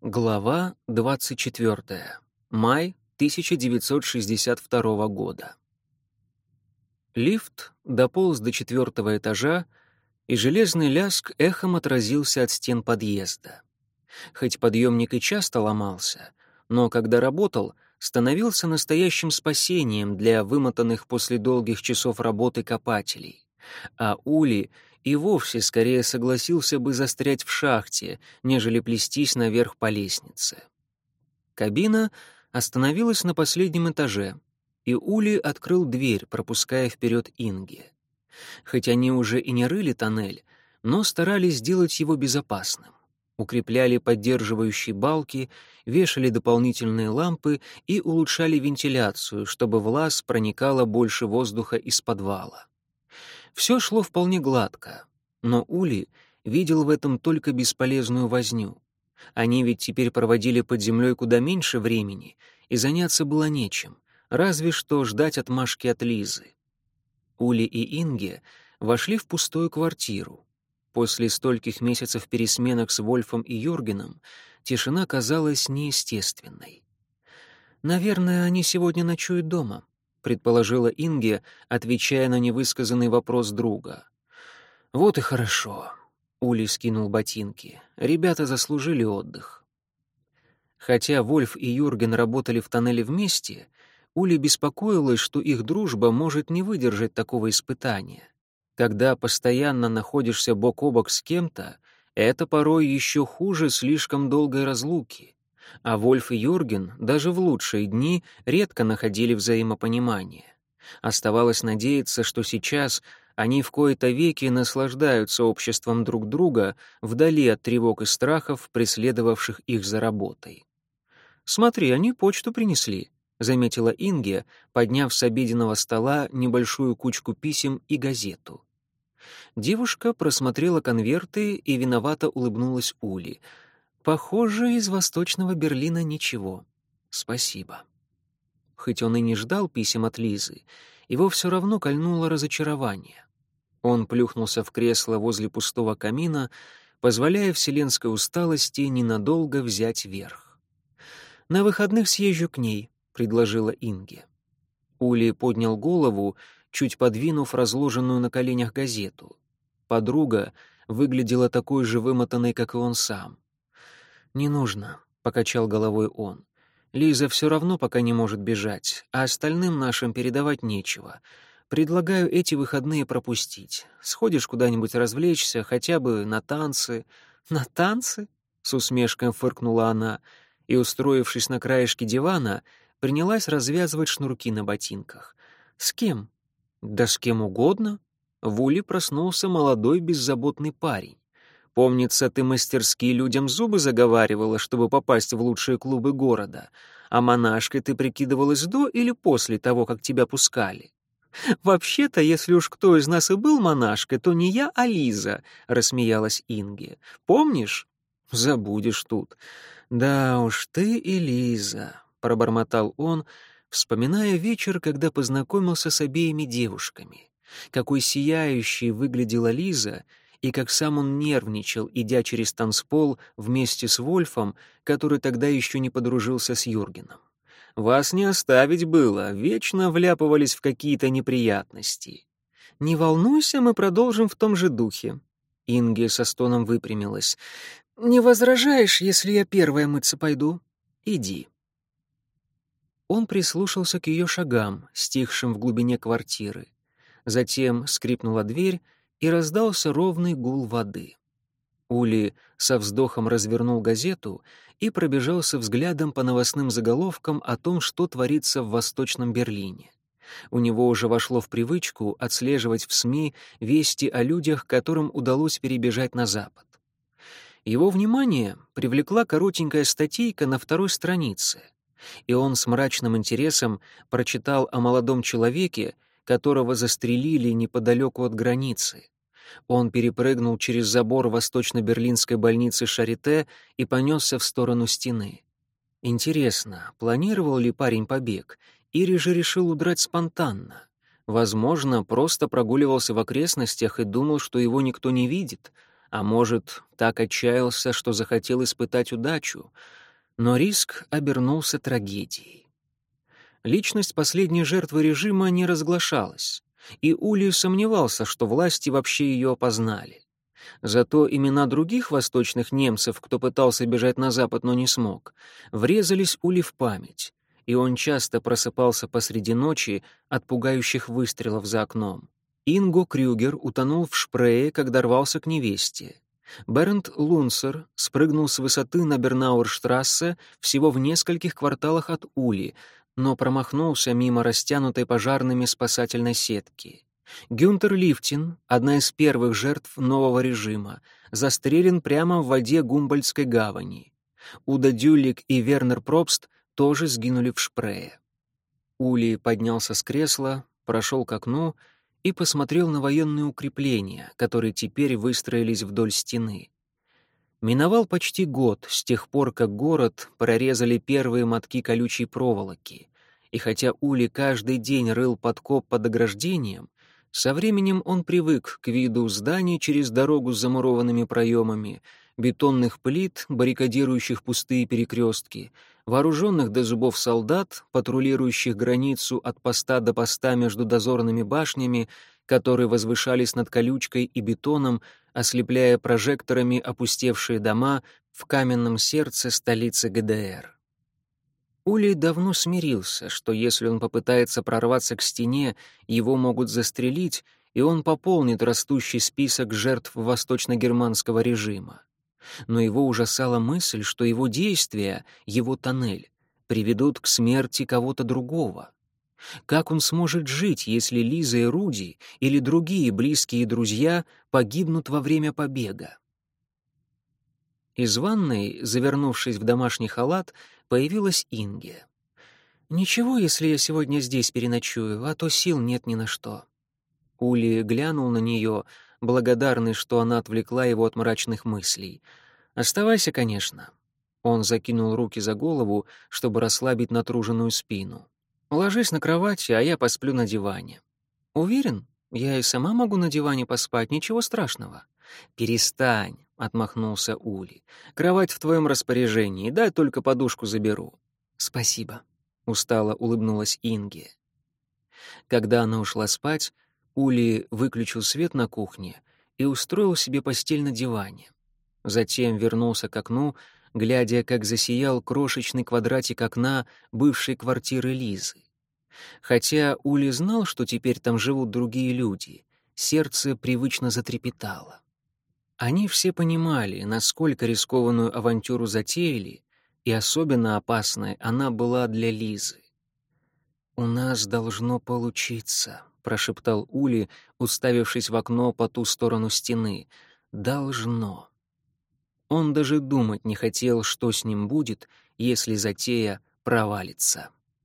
Глава 24. Май 1962 года. Лифт дополз до четвертого этажа, и железный ляск эхом отразился от стен подъезда. Хоть подъемник и часто ломался, но когда работал, становился настоящим спасением для вымотанных после долгих часов работы копателей. А Ули — и вовсе скорее согласился бы застрять в шахте, нежели плестись наверх по лестнице. Кабина остановилась на последнем этаже, и Ули открыл дверь, пропуская вперед Инги. Хоть они уже и не рыли тоннель, но старались сделать его безопасным. Укрепляли поддерживающие балки, вешали дополнительные лампы и улучшали вентиляцию, чтобы в лаз проникало больше воздуха из подвала. Все шло вполне гладко, но Ули видел в этом только бесполезную возню. Они ведь теперь проводили под землей куда меньше времени, и заняться было нечем, разве что ждать отмашки от Лизы. Ули и Инге вошли в пустую квартиру. После стольких месяцев пересменок с Вольфом и Юргеном тишина казалась неестественной. «Наверное, они сегодня ночуют дома», предположила Инге, отвечая на невысказанный вопрос друга. Вот и хорошо. Ули скинул ботинки. Ребята заслужили отдых. Хотя Вольф и Юрген работали в тоннеле вместе, Ули беспокоилась, что их дружба может не выдержать такого испытания. Когда постоянно находишься бок о бок с кем-то, это порой еще хуже слишком долгой разлуки а Вольф и Юрген даже в лучшие дни редко находили взаимопонимание. Оставалось надеяться, что сейчас они в кои-то веки наслаждаются обществом друг друга вдали от тревог и страхов, преследовавших их за работой. «Смотри, они почту принесли», — заметила Инге, подняв с обеденного стола небольшую кучку писем и газету. Девушка просмотрела конверты и виновато улыбнулась Ули — Похоже, из восточного Берлина ничего. Спасибо. Хоть он и не ждал писем от Лизы, его все равно кольнуло разочарование. Он плюхнулся в кресло возле пустого камина, позволяя вселенской усталости ненадолго взять верх. «На выходных съезжу к ней», — предложила Инге. Ули поднял голову, чуть подвинув разложенную на коленях газету. Подруга выглядела такой же вымотанной, как и он сам. «Не нужно», — покачал головой он. «Лиза все равно пока не может бежать, а остальным нашим передавать нечего. Предлагаю эти выходные пропустить. Сходишь куда-нибудь развлечься, хотя бы на танцы». «На танцы?» — с усмешкой фыркнула она и, устроившись на краешке дивана, принялась развязывать шнурки на ботинках. «С кем?» «Да с кем угодно». В Уле проснулся молодой беззаботный парень. Помнится, ты мастерски людям зубы заговаривала, чтобы попасть в лучшие клубы города. А монашкой ты прикидывалась до или после того, как тебя пускали? «Вообще-то, если уж кто из нас и был монашкой, то не я, а Лиза», — рассмеялась Инге. «Помнишь?» «Забудешь тут». «Да уж, ты и Лиза», — пробормотал он, вспоминая вечер, когда познакомился с обеими девушками. Какой сияющей выглядела Лиза — и как сам он нервничал, идя через танцпол вместе с Вольфом, который тогда еще не подружился с Юргеном. Вас не оставить было, вечно вляпывались в какие-то неприятности. Не волнуйся, мы продолжим в том же духе. Инге со стоном выпрямилась. Не возражаешь, если я первая мыться пойду? Иди. Он прислушался к ее шагам, стихшим в глубине квартиры. Затем скрипнула дверь, и раздался ровный гул воды. Ули со вздохом развернул газету и пробежался взглядом по новостным заголовкам о том, что творится в Восточном Берлине. У него уже вошло в привычку отслеживать в СМИ вести о людях, которым удалось перебежать на Запад. Его внимание привлекла коротенькая статейка на второй странице, и он с мрачным интересом прочитал о молодом человеке, которого застрелили неподалеку от границы. Он перепрыгнул через забор восточно-берлинской больницы Шарите и понесся в сторону стены. Интересно, планировал ли парень побег, или же решил удрать спонтанно? Возможно, просто прогуливался в окрестностях и думал, что его никто не видит, а может, так отчаялся, что захотел испытать удачу, но риск обернулся трагедией. Личность последней жертвы режима не разглашалась, и Ули сомневался, что власти вообще ее опознали. Зато имена других восточных немцев, кто пытался бежать на запад, но не смог, врезались Ули в память, и он часто просыпался посреди ночи от пугающих выстрелов за окном. Инго Крюгер утонул в Шпрее, когда рвался к невесте. Бернт Лунсер спрыгнул с высоты на Бернауэрштрассе всего в нескольких кварталах от Ули, но промахнулся мимо растянутой пожарными спасательной сетки. Гюнтер Лифтин, одна из первых жертв нового режима, застрелен прямо в воде Гумбольдской гавани. Уда Дюлик и Вернер Пробст тоже сгинули в Шпрее. Ули поднялся с кресла, прошел к окну и посмотрел на военные укрепления, которые теперь выстроились вдоль стены. Миновал почти год с тех пор, как город прорезали первые мотки колючей проволоки, и хотя Ули каждый день рыл подкоп под ограждением, со временем он привык к виду зданий через дорогу с замурованными проемами, бетонных плит, баррикадирующих пустые перекрестки, вооруженных до зубов солдат, патрулирующих границу от поста до поста между дозорными башнями, которые возвышались над колючкой и бетоном, ослепляя прожекторами опустевшие дома в каменном сердце столицы ГДР. Ули давно смирился, что если он попытается прорваться к стене, его могут застрелить, и он пополнит растущий список жертв восточно-германского режима. Но его ужасала мысль, что его действия, его тоннель, приведут к смерти кого-то другого. Как он сможет жить, если Лиза и Руди или другие близкие друзья погибнут во время побега? Из ванной, завернувшись в домашний халат, появилась Инге. «Ничего, если я сегодня здесь переночую, а то сил нет ни на что». Ули глянул на нее, благодарный, что она отвлекла его от мрачных мыслей. «Оставайся, конечно». Он закинул руки за голову, чтобы расслабить натруженную спину. «Ложись на кровать, а я посплю на диване». «Уверен? Я и сама могу на диване поспать, ничего страшного». «Перестань», — отмахнулся Ули. «Кровать в твоем распоряжении, дай только подушку заберу». «Спасибо», — устало улыбнулась Инге. Когда она ушла спать, Ули выключил свет на кухне и устроил себе постель на диване. Затем вернулся к окну, глядя, как засиял крошечный квадратик окна бывшей квартиры Лизы. Хотя Ули знал, что теперь там живут другие люди, сердце привычно затрепетало. Они все понимали, насколько рискованную авантюру затеяли, и особенно опасной она была для Лизы. «У нас должно получиться», — прошептал Ули, уставившись в окно по ту сторону стены. «Должно». Он даже думать не хотел, что с ним будет, если затея провалится.